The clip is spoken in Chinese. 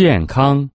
健康。